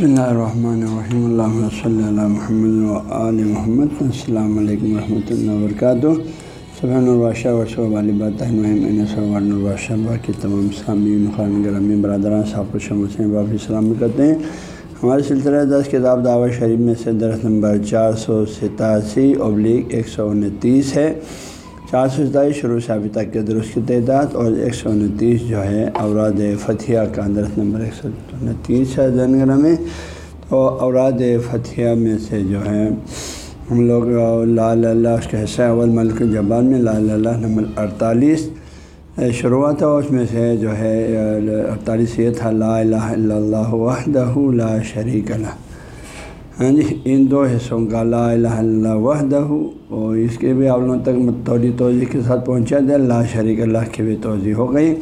بسم اللہ الرحمن الرحیم اللہ صلی اللہ محمد علیہ محمد السلام علیکم ورحمۃ اللہ وبرکاتہ سبحان الباشہ ورثہ الباشہ باقی تمام سامعین خان گرامی برادران صاحب سے باقی سلام کرتے ہیں ہمارے سلسلہ دس کتاب دعوت شریف میں سے درخت نمبر چار سو ستاسی ابلیغ ایک سو انتیس ہے چار سو ستائیس شروع سے ابھی تک کے درست کی تعداد اور ایک سو انتیس جو ہے اوراد فتح کا درخت نمبر ایک سو انتیس ہے زنگرہ میں۔ تو اوراد فتح میں سے جو ہے، ہم لوگ لال اللہ، اس کے حصہ اول ملک جبان میں لال اللہ نمبر اڑتالیس شروعات تھا اس میں سے جو ہے، اڑتالیس یہ تھا، لا الہ الا اللہ وحدہ لا شریک اللہ ہاں جی ان دو حصوں کا لا الہ اللہ وحدہ اور اس کے بھی آپ لوگوں تک توجہ توضیع کے ساتھ پہنچا دیا اللہ شریک اللہ کی بھی توضیع ہو گئی۔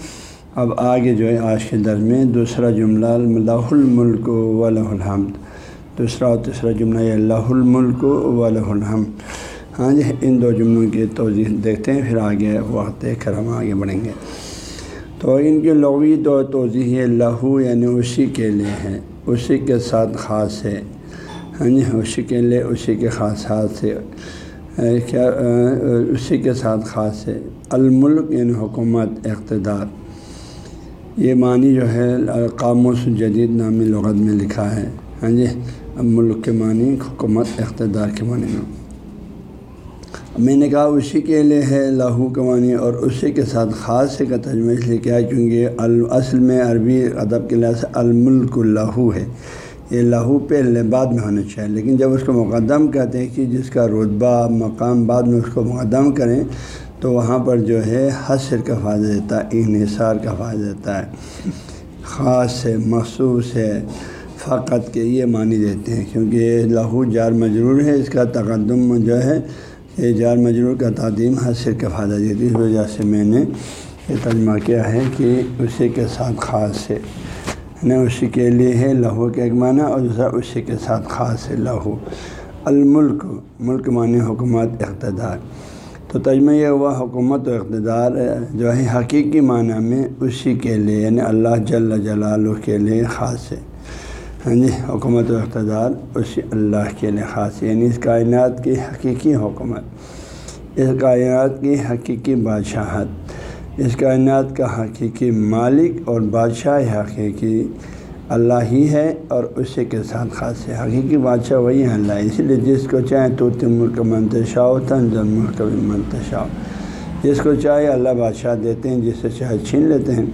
اب آگے جو ہے، آج کے در میں دوسرا جملہ اللہ الملک و لہ الحمد۔ دوسرا اور تیسرا جملہ یہ اللہ الملک و لہ الحمد۔ ہاں جی ان دو جملوں کی توضیع دیکھتے ہیں، پھر آگے وقت کر ہم آگے بڑھیں گے۔ تو ان کی لغوی تو توضیح لہو یعنی اسی کے لیے ہے، اسی کے ساتھ خاص ہے۔ ہاں جی اسی کے لیے، اسی کے خاص ہاتھ سے کیا اسی کے ساتھ خاص ہے الملک یعنی حکومت، اقتدار۔ یہ معنی جو ہے قاموس جدید نامی لغت میں لکھا ہے۔ ہاں جی ملک کے معنی، حکومت، اقتدار کے معنی میں۔ میں نے کہا اسی کے لیے ہے لاہو کے معنی اور اسی کے ساتھ خاص سے کا ترجمہ اس لیے کیا کیونکہ اصل میں عربی ادب کے لحاظ سے الملک الہو ہے۔ یہ لہو پہ بعد میں ہونا چاہیے۔ لیکن جب اس کو مقدم کہتے ہیں کہ جس کا رتبہ، مقام بعد میں اس کو مقدم کریں، تو وہاں پر جو ہے حسر کا فائدہ دیتا ہے، انحصار کا فائدہ دیتا ہے۔ خاص ہے، مخصوص ہے، فقط کے یہ معنی دیتے ہیں، کیونکہ یہ لہو جار مجرور ہے، اس کا تقدم جو ہے، یہ جار مجرور کا تعدیم حسر کا فائدہ دیتی ہے۔ اس وجہ سے میں نے یہ ترجمہ کیا ہے کہ اسی کے ساتھ خاص ہے۔ نہ اسی کے لیے ہے لہو کا ایک معنی اور دوسرا اسی کے ساتھ خاص ہے لہو۔ الملک، ملک معنی حکومت، اقتدار۔ تو تجمہ یہ ہوا حکومت و اقتدار، جو ہے حقیقی معنی میں اسی کے لیے یعنی اللہ جل جلالہ کے لیے خاص ہے۔ ہاں جی حکومت و اقتدار اسی اللہ کے لیے خاص ہے یعنی اس کائنات کی حقیقی حکومت، اس کائنات کی حقیقی بادشاہت۔ اس کائنات کا حقیقی مالک اور بادشاہ حقیقی اللہ ہی ہے اور اسی کے ساتھ خاص ہے حقیقی بادشاہ وہی ہے اللہ۔ اسی لیے جس کو چاہے تو ملک منتشا ہو تنظم ملک بھی منتشا ہو جس کو چاہے اللہ بادشاہ دیتے ہیں جس سے چاہے چھین لیتے ہیں۔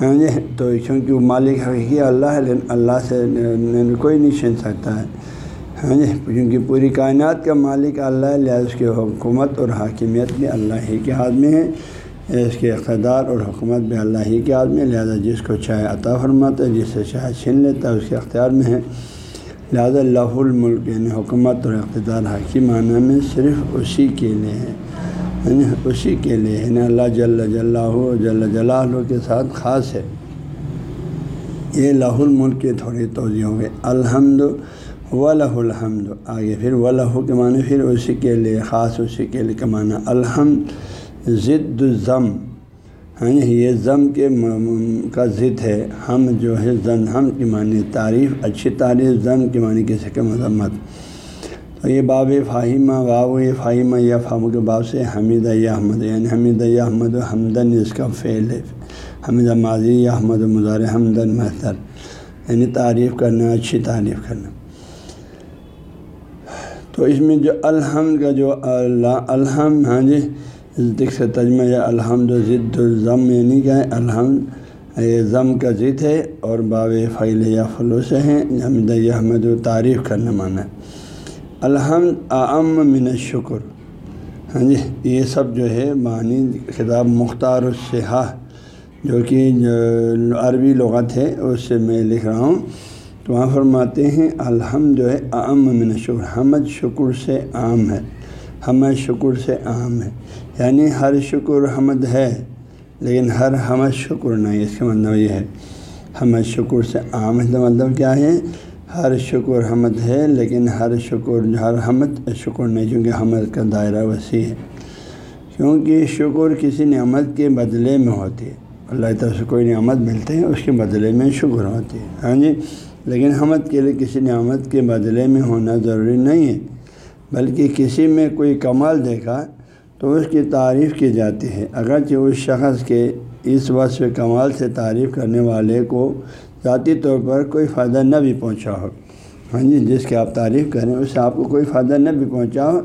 ہاں جی تو چونکہ وہ مالک حقیقی اللہ ہے، لیکن اللہ سے یعنی کوئی نہیں چھین سکتا ہے۔ ہاں جی کیونکہ پوری کائنات کا مالک اللہ ہے، لہٰذا اس کی حکومت اور حاکمیت بھی اللہ ہی کے ہاتھ میں ہے۔ اس کے اقتدار اور حکومت بھی اللہ ہی کے آدمی لہٰذا جس کو چاہے عطا فرماتا ہے جس سے چاہے چھین لیتا ہے، اس کے اختیار میں ہے۔ لہٰذا اللہ الملک یعنی حکومت اور اقتدار حقی معنی میں صرف اسی کے لیے ہے۔ یعنی اسی کے لیے یعنی اللہ جل جلّہ جل جلال کے ساتھ خاص ہے۔ یہ لاہ الملک کے تھوڑی توضیع ہوں گے۔ الحمد و لہ الحمد۔ آگے پھر و لہو کے معنی، پھر اسی کے لیے، خاص اسی کے لیے کمانا الحمد ضد ضم ہاں یہ ضم کے کا ضد ہے۔ ہم جو ہے زن ہم کی معنی تعریف، اچھی تعریف ضم کی معنی کسی کے مطلب مذمت تو یہ باب فاہمہ، واو یہ فاہمہ یا فام کے باب سے حمید یا احمد یعنی حمید یا احمد و حمدن اس کا فعل ہے۔ حمید ماضی یا احمد مظاہر حمدن محتر یعنی تعریف کرنا، اچھی تعریف کرنا۔ تو اس میں جو الحمد کا جو اللہ الحمد ہاں جی ذکر سے تجمہ یا الحمد ضد الضم یعنی کہ الحمد، یہ ضم کا ضد ہے اور باب فعل یا فلوس ہیں حمد احمد و تعریف کرنا مانا الحمد عام من شکر ہاں جی یہ سب جو ہے معنی خطاب مختار الصحا جو کہ عربی لغت ہے، اس سے میں لکھ رہا ہوں۔ تو وہاں فرماتے ہیں، الحمد جو ہے عام من شکر حمد شکر سے عام ہے۔ حمد شکر سے عام ہے۔ یعنی ہر شکر حمد ہے، لیکن ہر حمد شکر نہیں، اس کا مطلب یہ ہے حمد شکر سے عام کا مطلب کیا ہے؟ ہر شکر حمد ہے، لیکن ہر شکر، ہر حمد شکر نہیں، چونکہ حمد کا دائرہ وسیع ہے۔ کیونکہ شکر کسی نعمت کے بدلے میں ہوتی ہے۔ اللہ طرف سے کوئی نعمت ملتے ہیں، اس کے بدلے میں شکر ہوتی ہے۔ ہاں جی؟ لیکن حمد کے لیے کسی نعمت کے بدلے میں ہونا ضروری نہیں ہے۔ بلکہ کسی میں کوئی کمال دیکھا تو اس کی تعریف کی جاتی ہے۔ اگرچہ اس شخص کے اس وصف کمال سے تعریف کرنے والے کو ذاتی طور پر کوئی فائدہ نہ بھی پہنچا ہو۔ ہاں جی جس کی آپ تعریف کریں، اس سے آپ کو کوئی فائدہ نہ بھی پہنچا ہو۔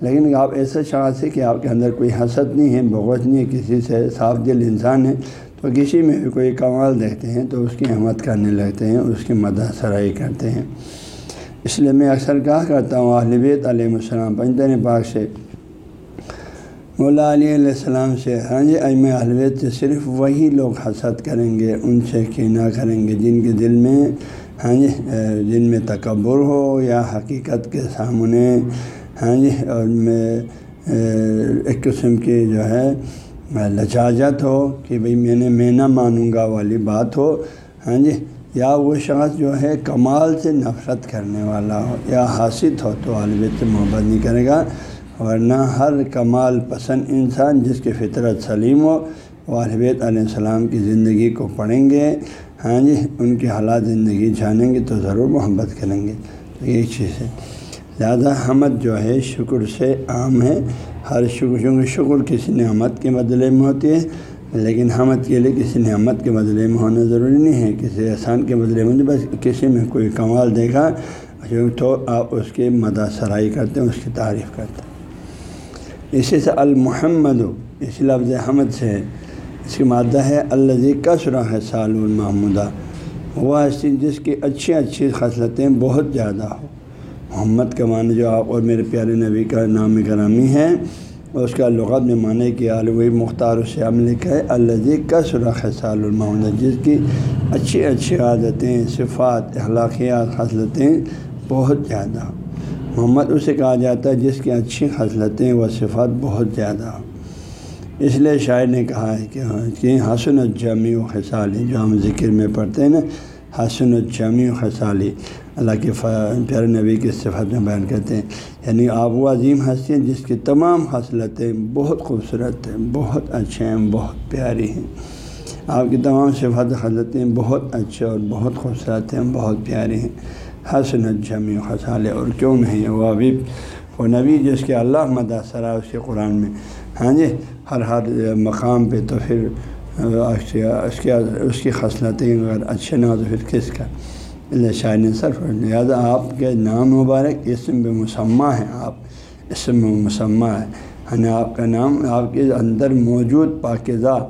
لیکن آپ ایسا شخص ہے کہ آپ کے اندر کوئی حسد نہیں ہے، بغض نہیں ہے، کسی سے صاف دل انسان ہے، تو کسی میں بھی کوئی کمال دیکھتے ہیں تو اس کی احمد کرنے لگتے ہیں، اس کی مدح سرائی کرتے ہیں۔ اس لیے میں اکثر کہا کرتا ہوں؟ اہل علیہ السلام پنجن پاک سے۔ مولا علیہ علیہ السلام سے ہاں جی ام الویت سے صرف وہی لوگ حسد کریں گے، ان سے کینہ کریں گے۔ جن کے دل میں ہاں جی جن میں تکبر ہو یا حقیقت کے سامنے ہاں جی اور میں ایک قسم کی جو ہے، لجاجت ہو کہ بھئی میں نے، میں نہ مانوں گا والی بات ہو ہاں جی یا وہ شخص جو ہے کمال سے نفرت کرنے والا ہو یا حاصل ہو تو عالب سے محبت نہیں کرے گا، ورنہ ہر کمال پسند انسان جس کی فطرت سلیم ہو، وہ علیہ السلام کی زندگی کو پڑھیں گے۔ ہاں جی ان کے حالات زندگی جانیں گے تو ضرور محبت کریں گے۔ تو یہ چیز ہے۔ لہٰذا حمد جو ہے شکر سے عام ہے۔ ہر شکر شکر کسی نعمت کے بدلے میں ہوتی ہے۔ لیکن حمد کے لیے کسی نعمت کے بدلے میں ہونا ضروری نہیں ہے۔ کسی احسان کے بدلے میں بس کسی میں کوئی کمال دیکھا تو آپ اس کی مدہ سرائی کرتے ہیں، اس کی تعریف کرتے ہیں۔ اسی سے المحمد، اسی لفظ حمد سے، اس کی مادہ ہے الزی کثر ہے سال المحمودہ وہ ایسی جس کی اچھی اچھی خصلتیں بہت زیادہ ہو۔ محمد کا معنی جو آپ اور میرے پیارے نبی کا نام کرامی ہے اس کا لغت میں معنی کہ وہی مختار سے عمل کا ہے الزی کثر ہے سال المحمودہ جس کی اچھی اچھی عادتیں، صفات، اخلاقیات خصلتیں بہت زیادہ۔ محمد اسے کہا جاتا ہے جس کی اچھی خصلتیں و صفات بہت زیادہ۔ اس لیے شاعر نے کہا ہے کہ ہاں، کہ حسن الجمی و خسالی جو ہم ذکر میں پڑھتے ہیں نا، حسن الجمی و خسالی اللہ کے پیارے نبی کی صفت میں بیان کرتے ہیں۔ یعنی آپ وہ عظیم ہستی ہیں، جس کی تمام خصلتیں بہت خوبصورت ہیں، بہت اچھے ہیں، بہت پیاری ہیں۔ آپ کی تمام صفات خصلتیں بہت اچھے اور بہت خوبصورت ہیں، بہت پیاری ہیں۔ حسن جمی خسالے اور کیوں نہیں وہ ابھی وہ نبی جس کے اللہ مداثرہ اس کے قرآن میں۔ ہاں جی ہر ہر مقام پہ تو پھر اس کے اس کی خصلتیں اگر اچھے نہ ہو تو پھر کس کا؟ اللہ نے صرف لہٰذا آپ کے نام مبارک اسم بے مسمہ ہیں، آپ اسم مسمہ ہے یعنی آپ کا نام آپ کے اندر موجود پاکزہ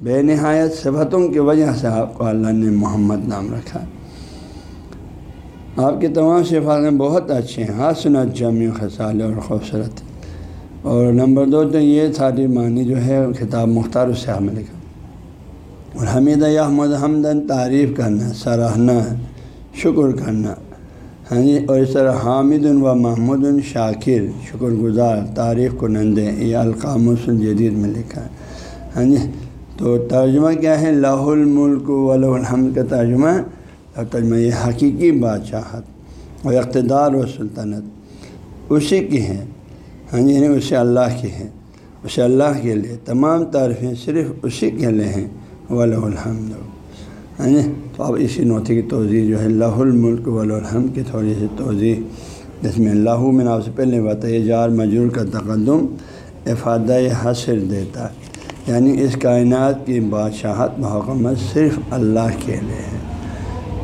بے نہایت صفتوں کی وجہ سے آپ کو اللہ نے محمد نام رکھا۔ ہے آپ کے تمام صفات بہت اچھے ہیں۔ ہاتھ جامع خسال اور خوبصورت۔ اور نمبر دو تو یہ ساری معنی جو ہے، خطاب مختار اس سے لکھا۔ اور حمید احمد حمدن تعریف کرنا، سراہنا۔ شکر کرنا۔ ہاں جی اور اس طرح حامد و محمود شاکر شکر گزار تعریف کو نندے یہ القام جدید میں لکھا ہے۔ ہاں جی تو ترجمہ کیا ہے؟ لاہ الملک الحمد کا ترجمہ۔ اور تجمہ یہ حقیقی بادشاہت اور اقتدار و سلطنت۔ اسی کی ہیں ہاں جی یعنی اسے اللہ کی ہیں اسے اللہ کے لیے تمام تعریفیں صرف اسی کے لیے ہیں۔ ول الحمد۔ ہاں جی؟ تو اب اسی نوتی کی توضیع جو ہے اللہ الملک الحمد کی تھوڑی سی توضیع جس میں اللہ میں آپ سے پہلے بتائیے جار مجور کا تقدم افادہ حاصل دیتا ہے۔ یعنی اس کائنات کی بادشاہت محکمت صرف اللہ کے لیے ہے۔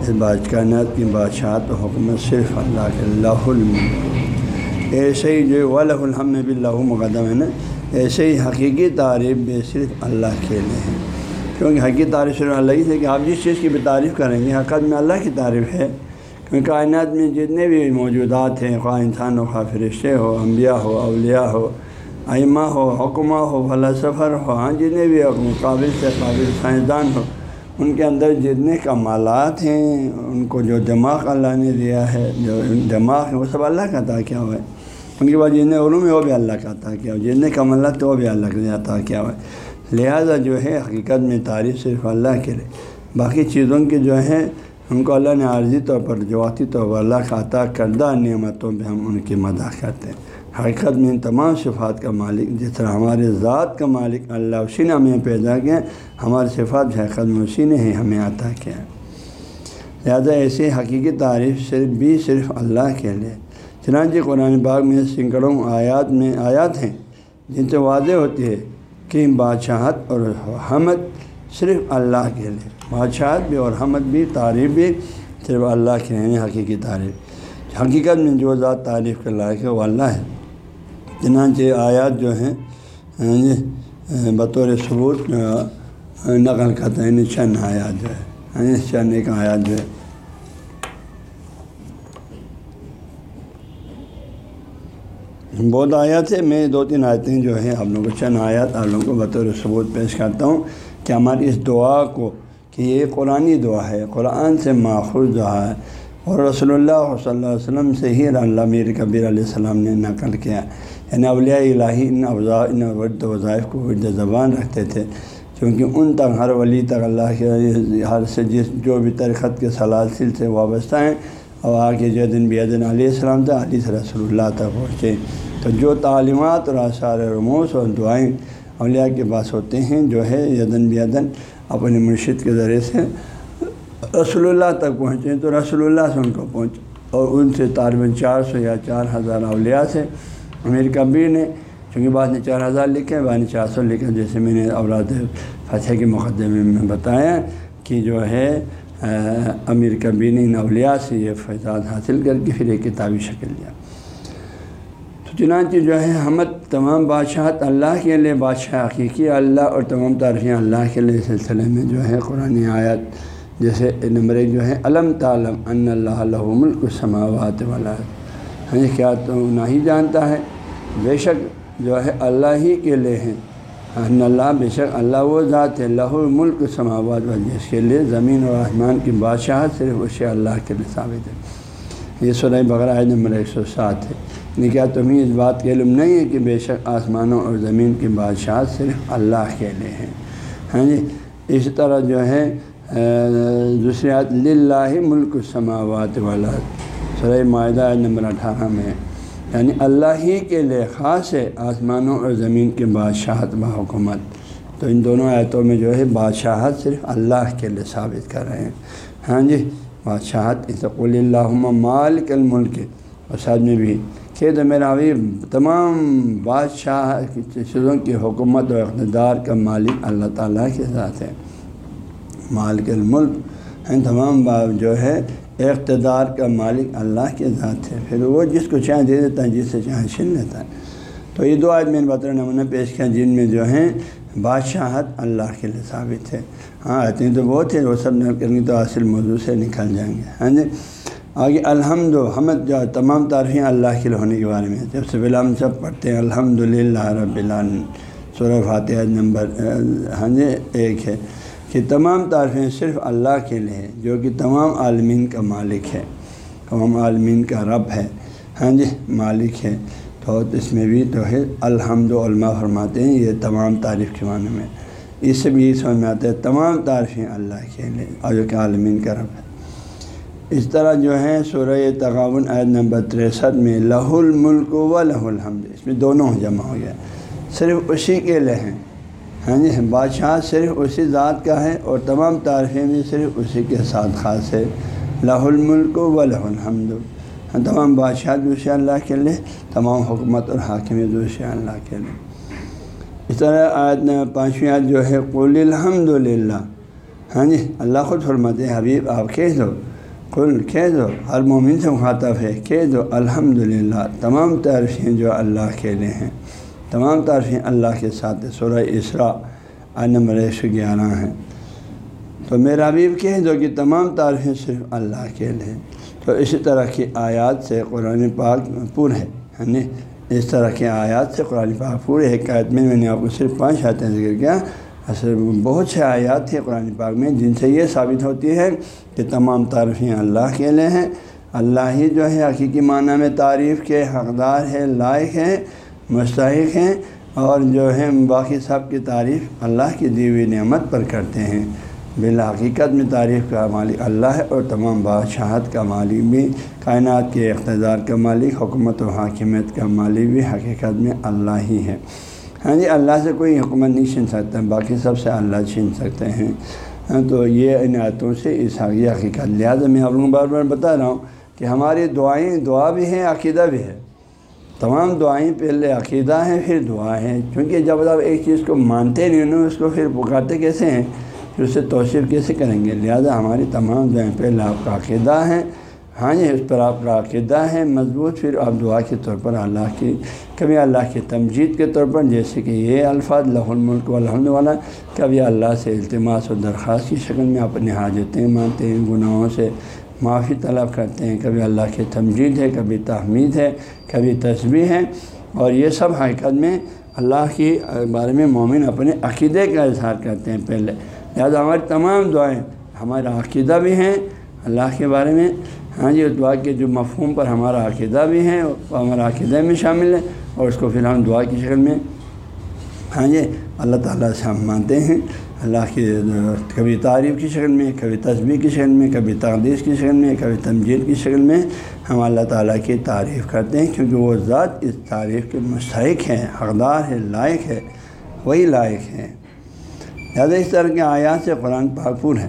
اس بات کائنات کی بادشاہت و حکومت صرف اللہ کے اللہ الملک۔ ایسے ہی جو ولہ الحم بھی اللہ مقدم ہے نا؟ ایسے ہی حقیقی تعریف بھی صرف اللہ کے لیے ہے۔ کیونکہ حقیقی تعریف صرف اللہ ہی ہے کہ آپ جس چیز کی بھی تعریف کریں گے، حقیقت میں اللہ کی تعریف ہے۔ کیونکہ کائنات میں جتنے بھی موجودات ہیں، خواہ انسان ہو، خواہ فرشتے ہو، انبیاء ہو، اولیاء ہو، ائمہ ہو، حکمہ ہو فلسفر ہو ہاں جتنے بھی قابل سے قابل سائنسدان ہو، ان کے اندر جتنے کمالات ہیں، ان کو جو دماغ اللہ نے دیا ہے، جو دماغ ہے، وہ سب اللہ کا عطا کیا ہوا ہے۔ ان کے بعد جتنے علوم ہے وہ بھی اللہ کا عطا کیا ہوا جتنے کمالات وہ بھی اللہ کا عطا کیا ہوا ہے۔ لہٰذا جو ہے حقیقت میں تعریف صرف اللہ کے لیے۔ باقی چیزوں کے جو ہیں ان کو اللہ نے عارضی طور پر، جواتی طور پر اللہ کا عطا کردہ نعمتوں پہ ہم ان کی مداح کرتے ہیں۔ حقیقت میں ان تمام صفات کا مالک، جس طرح ہمارے ذات کا مالک اللہ اسی نے ہمیں پیدا کیا ہمارے صفات حقیقت میں اسی نے ہی ہمیں عطا کیا لہٰذا ایسی حقیقی تعریف صرف بھی صرف اللہ کے لیے۔ چنانچہ قرآن باغ میں سینکڑوں آیات میں آیات ہیں، جن سے واضح ہوتی ہے کہ بادشاہت اور حمد صرف اللہ کے لیے۔ بادشاہت بھی اور حمد بھی، تعریف بھی صرف اللہ کے لیے حقیقی تعریف۔ حقیقت میں جو ذات تعریف کے لائق ہے، وہ اللہ ہے۔ چنانچہ آیات جو ہیں ہاں جی، بطور ثبوت، نقل کرتے ہیں یعنی چند آیات جو ہے ہاں جی، چند ایک آیات جو ہے بہت آیات ہے میں دو تین آیتیں جو ہیں آپ لوگوں کو چند آیات آپ لوگوں کو بطور ثبوت پیش کرتا ہوں کہ ہماری اس دعا کو کہ یہ قرآن دعا ہے۔ قرآن سے ماخوذ دعا ہے۔ اور رسول اللہ صلی اللہ علیہ وسلم سے ہی اللہ میر کبیر علیہ السلام نے نقل کیا۔ یعنی اولیاء الہی ان افزا ان ورد وظائف کو ورد زبان رکھتے تھے۔ کیونکہ ان تک ہر ولی تک اللہ کے ہر سے جس جو بھی ترخت کے سلاسل سے وابستہ ہیں اور آگے جو دن بیدن علیہ السلام تھا علی سے رسول اللہ تک پہنچے۔ تو جو تعلیمات اور آثار رموس اور دعائیں اولیاء کے پاس ہوتے ہیں، جو ہے یدن بیدن اپنے مرشد کے ذریعے سے رسول اللہ تک پہنچے۔ تو رسول اللہ سے ان کو پہنچ، اور ان سے طالباً چار سو یا چار ہزار اولیاء سے۔ امیر کبیر نے چونکہ بعد نے چار ہزار لکھے، بعد نے چار سو لکھے۔ جیسے میں نے اولاد فتح کے مقدمے میں بتایا کہ جو ہے امیر کبیر نے ان اولیاء سے یہ فیضاد حاصل کر کے پھر ایک کتابی شکل لیا تو چنانچہ جو ہے حمد تمام بادشاہت اللہ کے لیے، بادشاہ حقیقی اللہ اور تمام تعریفیں اللہ کے لیے سلسلے میں جو ہے قرآن آیت، جیسے نمبر ایک جو ہے، علم تعلم ان اللہ علیہ ملک سماوات والا ہاں کیا تو نہ ہی جانتا ہے، بے شک جو ہے اللہ ہی کے لیے ہیں۔ ان اللہ بے شک اللہ وہ ذات ہے اللہ ملک سماوات والا جس کے لیے زمین اور آسمان کی بادشاہت صرف اسے اللہ کے لیے ثابت ہے۔ یہ سرح بقرہ نمبر ایک سو سات ہے۔ نہیں کیا تمہیں اس بات کے علم نہیں ہے کہ بے شک آسمانوں اور زمین کی بادشاہت صرف اللہ کے لیے ہے ہاں جی اس طرح جو ہے دوسری آت لاہ ملک سماوات والا سرح معاہدہ نمبر اٹھارہ میں یعنی اللہ ہی کے لیے خاص ہے آسمانوں اور زمین کے بادشاہت با حکومت۔ تو ان دونوں آیتوں میں جو ہے بادشاہت صرف اللہ کے لیے ثابت کر رہے ہیں۔ ہاں جی بادشاہت اسقول اللہ مالک الملک۔ اور ساتھ میں بھی کہ تو میرا ابھی تمام بادشاہ چیزوں کی حکومت و اقتدار کا مالک اللہ تعالیٰ کے ساتھ ہے۔ مالک الملک ہیں تمام جو ہے، اقتدار کا مالک اللہ کے ذات ہے۔ پھر وہ جس کو چاہے دے دیتا ہے، جس سے چاہے چھین لیتا ہے۔ تو یہ دو آج میں نمونہ پیش کیا، جن میں جو ہیں، بادشاہت اللہ کے لیے ثابت ہے۔ ہاں آتے ہیں تو بہت ہے وہ سب نہ کریں گے تو حاصل موضوع سے نکل جائیں گے۔ ہاں جی؟ آگے الحمد و حمد جو تمام تعریفیں اللہ کے لیے ہونے کے بارے میں۔ جب سے پہلے ہم سب پڑھتے ہیں الحمد للہ رب العالمین۔ سورہ فاتحہ نمبر ہاں جی ایک ہے۔ کہ تمام تعریفیں صرف اللہ کے لیے جو کہ تمام عالمین کا مالک ہے، تمام عالمین کا رب ہے ہاں جی مالک ہے۔ تو اس میں بھی تو ہے الحمد علماء فرماتے ہیں، یہ تمام تعریف کے معنی میں۔ اس سے بھی سمجھ میں آتا ہے، تمام تعریفیں اللہ کے لیے اور جو کہ عالمین کا رب ہے۔ اس طرح جو ہے، سورہ تغاون عید نمبر تریسٹھ میں لہ الملک و لہ الحمد۔ اس میں دونوں جمع ہو گیا۔ صرف اسی کے لیے ہیں۔ ہاں جی بادشاہ صرف اسی ذات کا ہے اور تمام تعریفیں بھی صرف اسی کے ساتھ خاص ہے۔ لہ الملک و لہ الحمد۔ ہاں تمام بادشاہ دوسرے اللہ کے لیے، تمام حکومت اور حاکم دوسرے اللہ کے لیے۔ اس طرح آیت پانچویں آیت جو ہے، قل الحمد للہ ہاں جی اللہ خود فرماتے حبیب، آپ کہہ دو۔ کل کہہ دو۔ ہر مومن سے مخاطب ہے، کہہ دو الحمد للہ تمام تعریفیں جو اللہ کے لیے ہیں۔ تمام تعریفیں اللہ کے ساتھ سورہ اسرا نمبر ایک سو گیارہ ہیں تو میرا بھی کہہ دو کہ تمام تعریفیں صرف اللہ کے لیے تو اسی طرح کی آیات سے قرآن پاک پور ہے یعنی اس طرح کی آیات سے قرآن پاک پورے حکایت میں میں نے آپ کو صرف پانچ آیتیں ذکر کیا۔ اصل بہت سے آیات تھے قرآن پاک میں جن سے یہ ثابت ہوتی ہے کہ تمام تعریفیں اللہ کے لیے ہیں۔ اللہ ہی جو ہے حقیقی معنی میں تعریف کے حقدار ہے، لائق ہیں مستحق ہیں اور جو ہے باقی سب کی تعریف اللہ کی دیوی نعمت پر کرتے ہیں۔ بالحقیقت میں تعریف کا مالک اللہ ہے اور تمام بادشاہت کا مالک بھی، کائنات کے اقتدار کا مالک حکومت و حاکمیت کا مالک بھی حقیقت میں اللہ ہی ہے۔ ہاں جی اللہ سے کوئی حکومت نہیں چھین سکتا، باقی سب سے اللہ چھین سکتے ہیں۔ ہاں تو یہ ان آیتوں سے اس حقیقت حقیقت، لہٰذا میں آپ لوگوں کو بار بار بتا رہا ہوں کہ ہماری دعائیں، دعا بھی ہیں، عقیدہ بھی ہے۔ تمام دعائیں پہلے عقیدہ ہیں پھر دعا ہیں چونکہ جب آپ ایک چیز کو مانتے نہیں انہوں اس کو پھر پکارتے کیسے ہیں؟ پھر اسے توصیف کیسے کریں گے؟ لہٰذا ہماری تمام دعائیں پہلے آپ کا عقیدہ ہیں ہاں جی اس پر آپ کا عقیدہ ہے۔ مضبوط، پھر آپ دعا کے طور پر اللہ کی، کبھی اللہ کی تمجید کے طور پر، جیسے کہ یہ الفاظ لہ الملک والحمد والا، کبھی اللہ سے التماس و درخواست کی شکل میں اپنی حاجتیں مانتے ہیں، گناہوں سے معافی طلب کرتے ہیں، کبھی اللہ کی تمجید ہے، کبھی تحمید ہے، کبھی تصویر ہے۔ اور یہ سب حقیقت میں اللہ کی بارے میں مومن اپنے عقیدے کا اظہار کرتے ہیں۔ پہلے لہٰذا ہماری تمام دعائیں ہمارا عقیدہ بھی ہیں، اللہ کے بارے میں۔ ہاں جی دعا کے جو مفہوم پر ہمارا عقیدہ بھی ہے وہ ہمارا عقیدہ میں شامل ہے۔ اور اس کو پھر ہم دعا کی شکل میں ہاں جی اللہ تعالیٰ سے ہم مانتے ہیں۔ اللہ کی کبھی تعریف کی شکل میں، کبھی تصویر کی شکل میں، کبھی تقدیس کی شکل میں، کبھی تمجید کی شکل میں ہم اللہ تعالیٰ کی تعریف کرتے ہیں کیونکہ وہ ذات اس تعریف کے مستحق ہیں، حقدار ہے لائق ہے وہی لائق ہے لہٰذا اس طرح کے آیات سے قرآن پاکپور ہے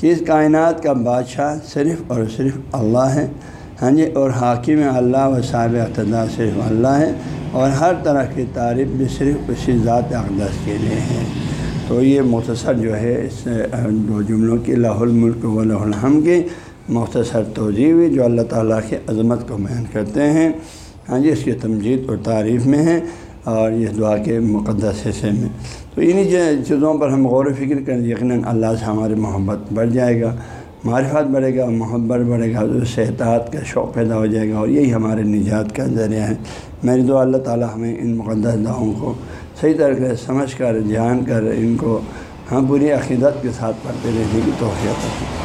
کہ اس کائنات کا بادشاہ صرف اور صرف اللہ ہے۔ ہاں جی اور حاکم اللہ و صاحب اقتدار صرف اللہ ہے اور ہر طرح کی تعریف بھی صرف اسی ذات اقدس کے لیے ہے۔ تو یہ مختصر جو ہے اس دو جملوں کی لاہ الملک و لہ الحم کی مختصر توجہ ہوئی جو اللہ تعالیٰ کی عظمت کو بیان کرتے ہیں۔ ہاں جی اس کی تمجید اور تعریف میں ہے اور یہ دعا کے مقدس حصے میں۔ تو انہیں چیزوں پر ہم غور و فکر کریں، یقیناً اللہ سے ہماری محبت بڑھ جائے گا، معرفت بڑھے گا، محبت بڑھے گا اس سے کا شوق پیدا ہو جائے گا اور یہی ہمارے نجات کا ذریعہ ہے۔ میری دعا اللہ تعالیٰ ہمیں ان مقدس دعاؤں کو صحیح طرح سے سمجھ کر جان کر ان کو ہاں، ہم پوری عقیدت کے ساتھ پڑھتے رہنے کی توفیع کرتے ہیں